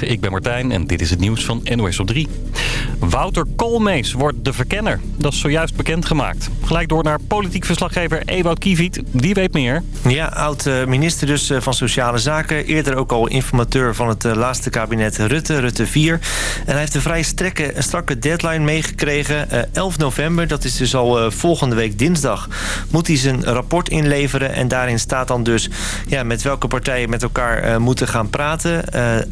Ik ben Martijn en dit is het nieuws van NOS op 3. Wouter Koolmees wordt de verkenner. Dat is zojuist bekendgemaakt. Gelijk door naar politiek verslaggever Ewout Kieviet. Die weet meer. Ja, oud-minister dus eh, van Sociale Zaken. Eerder ook al informateur van het eh, laatste kabinet Rutte, Rutte 4. En hij heeft een vrij strekke, strakke deadline meegekregen. 11 eh, november, dat is dus al volgende week dinsdag... moet hij zijn rapport inleveren. En daarin staat dan dus ja, met welke partijen met elkaar moeten gaan praten.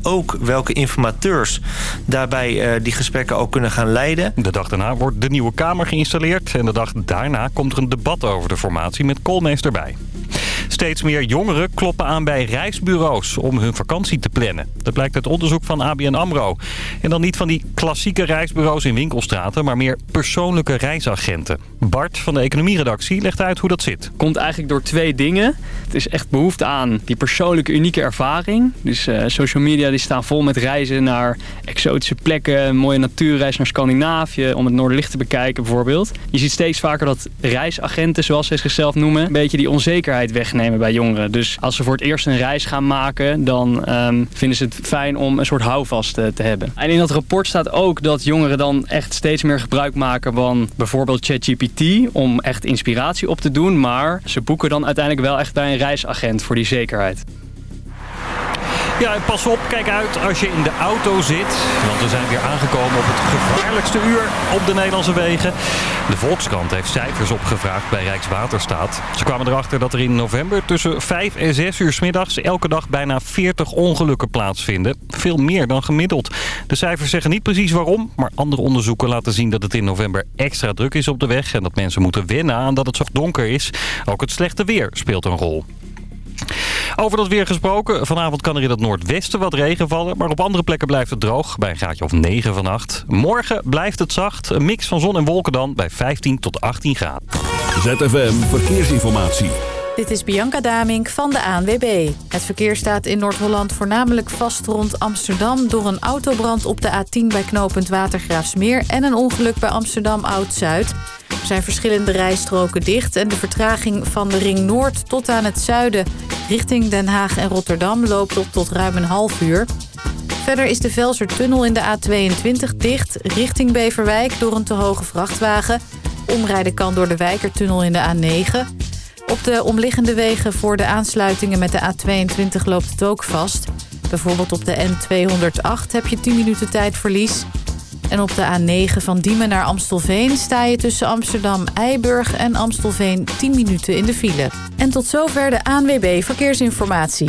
ook welke informateurs daarbij die gesprekken ook kunnen gaan leiden. De dag daarna wordt de nieuwe Kamer geïnstalleerd. En de dag daarna komt er een debat over de formatie met Koolmees erbij. Steeds meer jongeren kloppen aan bij reisbureaus om hun vakantie te plannen. Dat blijkt uit onderzoek van ABN AMRO. En dan niet van die klassieke reisbureaus in winkelstraten, maar meer persoonlijke reisagenten. Bart van de economieredactie legt uit hoe dat zit. Komt eigenlijk door twee dingen. Het is echt behoefte aan die persoonlijke unieke ervaring. Dus uh, social media die staan vol met reizen naar exotische plekken, mooie natuurreis naar Scandinavië, om het Noorderlicht te bekijken bijvoorbeeld. Je ziet steeds vaker dat reisagenten, zoals ze zichzelf noemen, een beetje die onzekerheid wegnemen bij jongeren. Dus als ze voor het eerst een reis gaan maken, dan ehm, vinden ze het fijn om een soort houvast uh, te hebben. En in dat rapport staat ook dat jongeren dan echt steeds meer gebruik maken van bijvoorbeeld ChatGPT om echt inspiratie op te doen. Maar ze boeken dan uiteindelijk wel echt bij een reisagent voor die zekerheid. Ja, en pas op, kijk uit als je in de auto zit. Want we zijn weer aangekomen op het gevaarlijkste uur op de Nederlandse wegen. De Volkskrant heeft cijfers opgevraagd bij Rijkswaterstaat. Ze kwamen erachter dat er in november tussen 5 en 6 uur s middags elke dag bijna 40 ongelukken plaatsvinden. Veel meer dan gemiddeld. De cijfers zeggen niet precies waarom, maar andere onderzoeken laten zien dat het in november extra druk is op de weg. En dat mensen moeten wennen aan dat het zo donker is. Ook het slechte weer speelt een rol. Over dat weer gesproken. Vanavond kan er in het noordwesten wat regen vallen. Maar op andere plekken blijft het droog. Bij een graadje of 9 vannacht. Morgen blijft het zacht. Een mix van zon en wolken dan bij 15 tot 18 graden. ZFM Verkeersinformatie. Dit is Bianca Damink van de ANWB. Het verkeer staat in Noord-Holland voornamelijk vast rond Amsterdam... door een autobrand op de A10 bij knooppunt Watergraafsmeer... en een ongeluk bij Amsterdam Oud-Zuid. Er zijn verschillende rijstroken dicht... en de vertraging van de Ring Noord tot aan het zuiden... richting Den Haag en Rotterdam loopt op tot ruim een half uur. Verder is de Velsertunnel in de A22 dicht richting Beverwijk... door een te hoge vrachtwagen. Omrijden kan door de Wijkertunnel in de A9... Op de omliggende wegen voor de aansluitingen met de A22 loopt het ook vast. Bijvoorbeeld op de N208 heb je 10 minuten tijdverlies. En op de A9 van Diemen naar Amstelveen sta je tussen Amsterdam, Eiburg en Amstelveen 10 minuten in de file. En tot zover de ANWB Verkeersinformatie.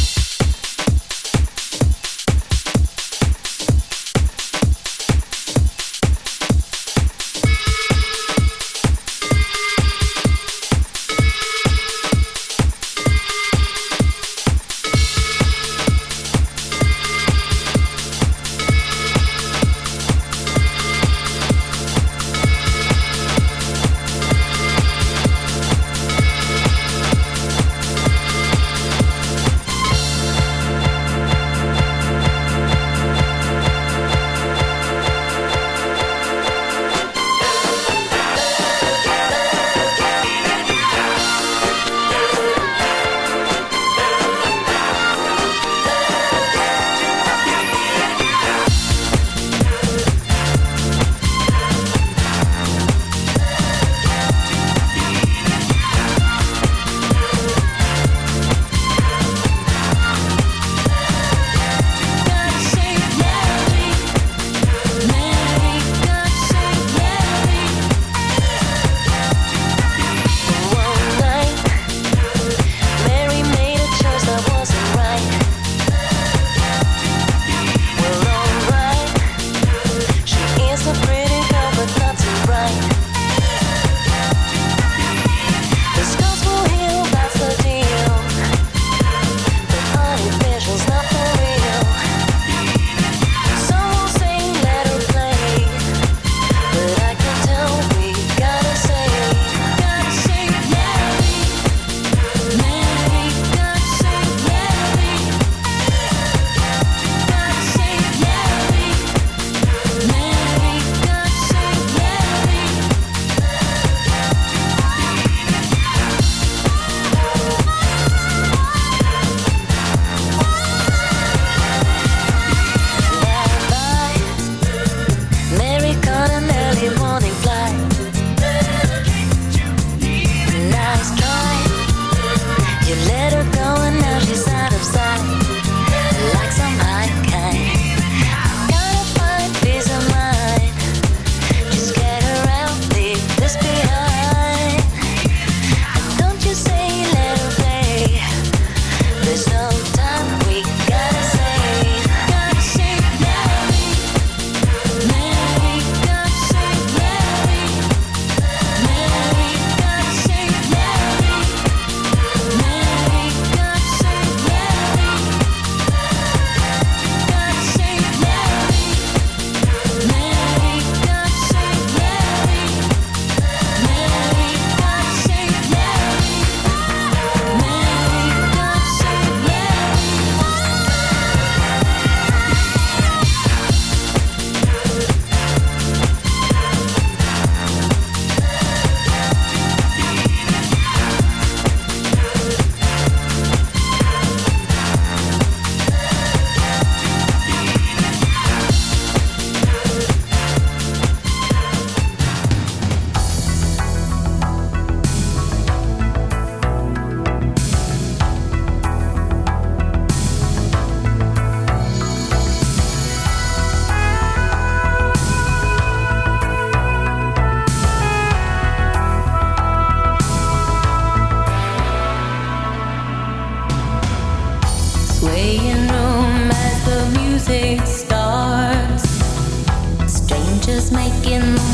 just making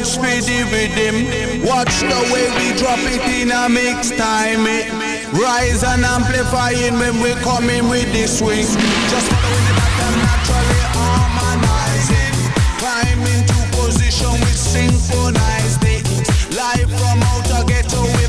watch me with him. Watch the way we drop it in a mix time. It. Rise and amplifying when we coming with this swing. Just following the pattern naturally harmonizing. Climb into position with synchronized it. Live from outer ghetto.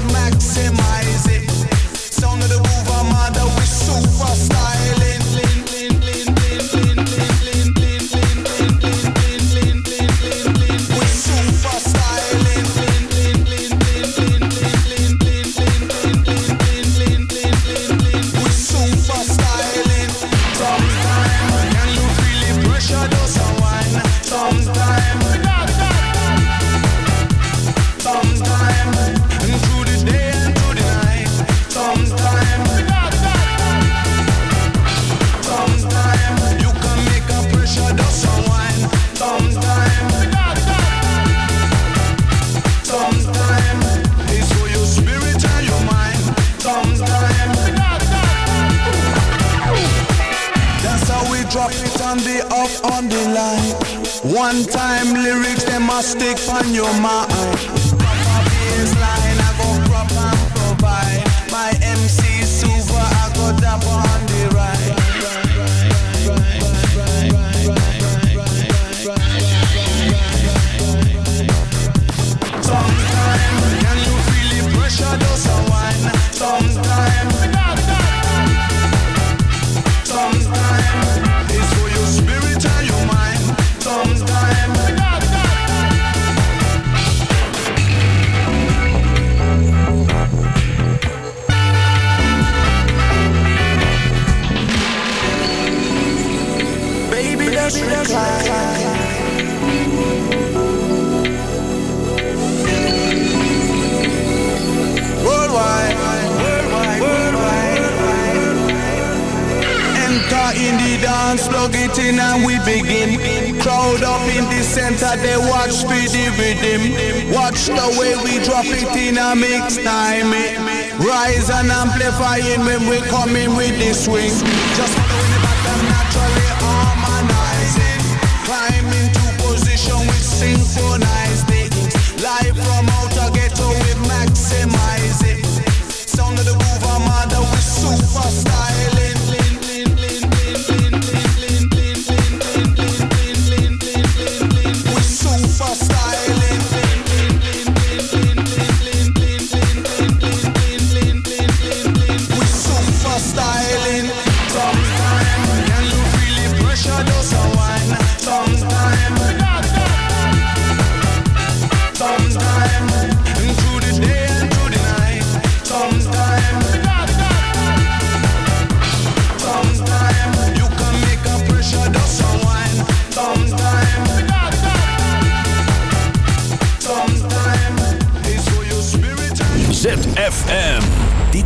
the rhythm. Watch the way we drop it in a mix time. Rise and amplifying when we come in with the swing. Just follow it back and naturally it. Climb into position with synchronized it. Live from outer ghetto, we maximize it. Sound of the groove, I'm under with.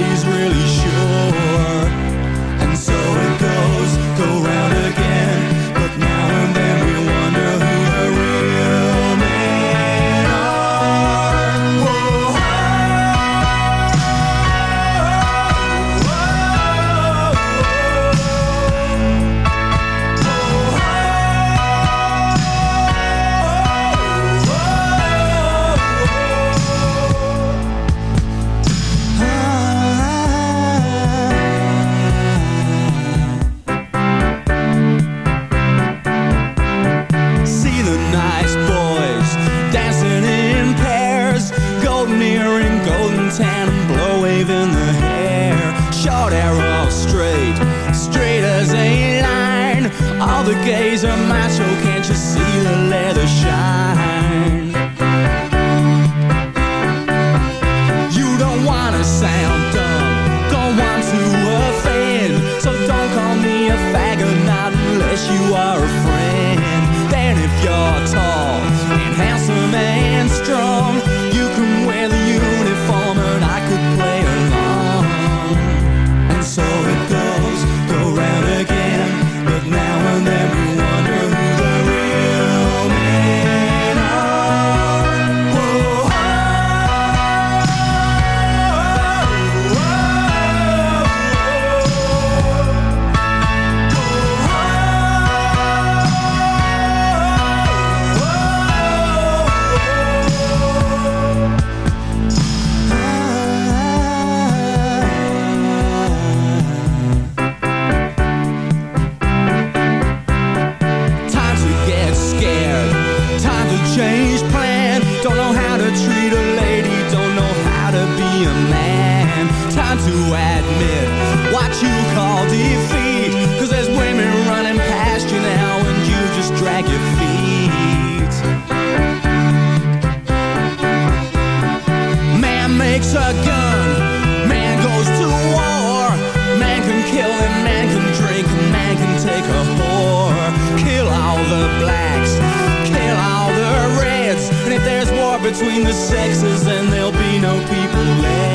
nobody's really sure. strange plan. Don't know how to treat a lady. Don't know how to be a man. Time to admit what you call defeat. Cause there's women running past you now And you just drag your feet. Man makes a gun. Man goes to war. Man can kill and man can drink And man can take a whore. Kill all the blacks. And if there's war between the sexes Then there'll be no people left.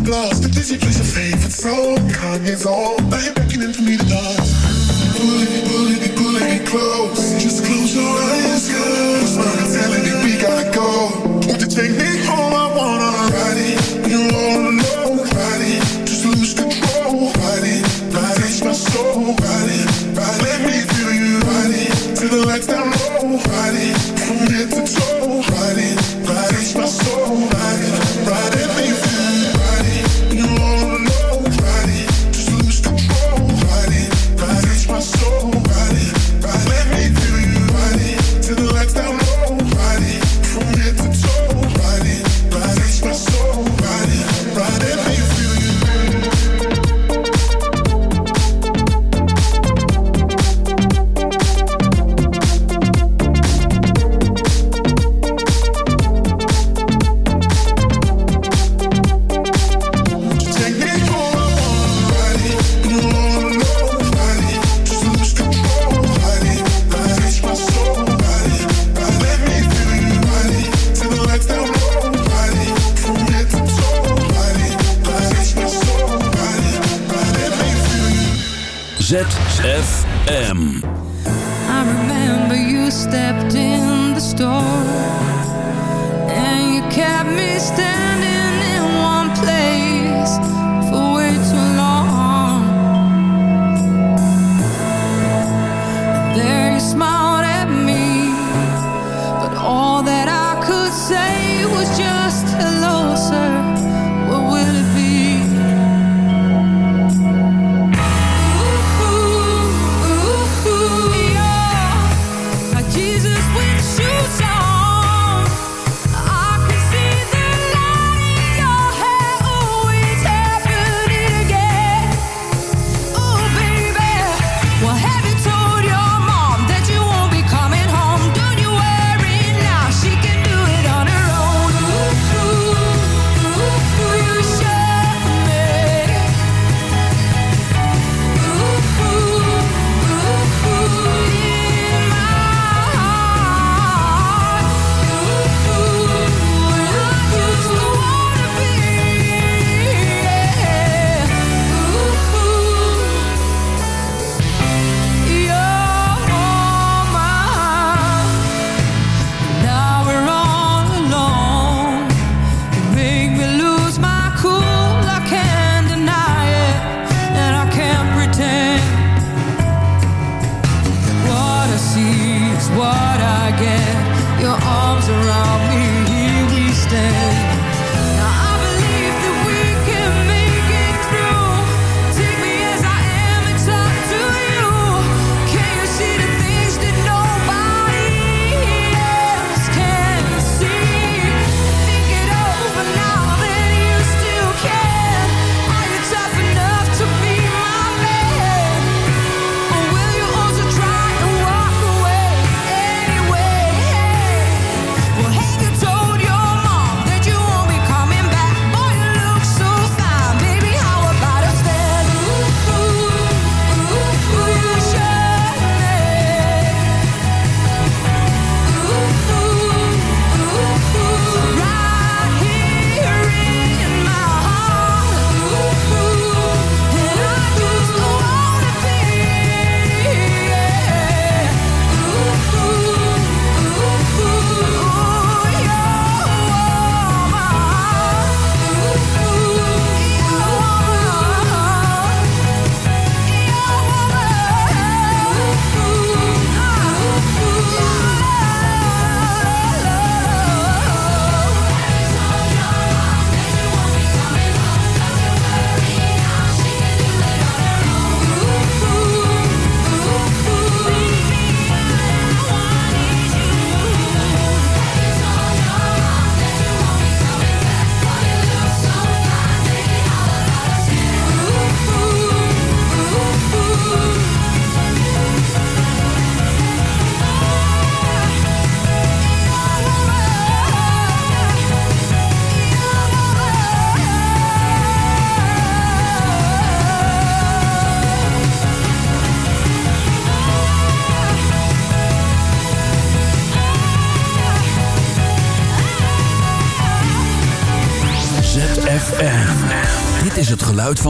I'm lost. The Disney plays your favorite song. Kanye's on. Now you're beckoning for me to dance. Pull it, pull it, pull it close. Just close your eyes, girl.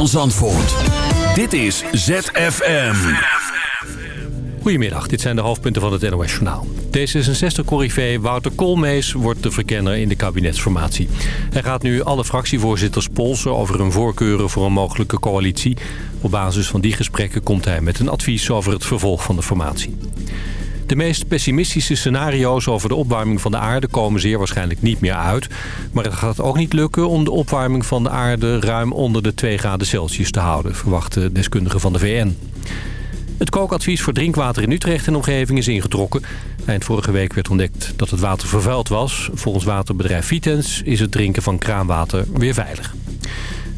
Van Zandvoort. Dit is ZFM. Goedemiddag, dit zijn de hoofdpunten van het NOS Journaal. D66-corrivé Wouter Koolmees wordt de verkenner in de kabinetsformatie. Hij gaat nu alle fractievoorzitters polsen over hun voorkeuren voor een mogelijke coalitie. Op basis van die gesprekken komt hij met een advies over het vervolg van de formatie. De meest pessimistische scenario's over de opwarming van de aarde komen zeer waarschijnlijk niet meer uit. Maar het gaat ook niet lukken om de opwarming van de aarde ruim onder de 2 graden Celsius te houden, verwachten deskundigen van de VN. Het kookadvies voor drinkwater in Utrecht en omgeving is ingetrokken. Eind vorige week werd ontdekt dat het water vervuild was. Volgens waterbedrijf Vitens is het drinken van kraanwater weer veilig.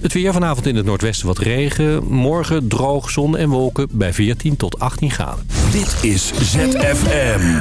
Het weer vanavond in het noordwesten wat regen. Morgen droog, zon en wolken bij 14 tot 18 graden. Dit is ZFM.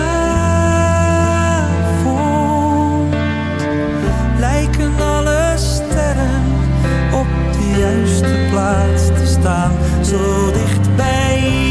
juiste plaats te staan, zo dicht bij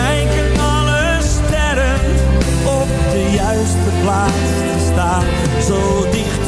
lijken alle sterren op de juiste plaats te staan, zo dicht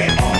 Stay.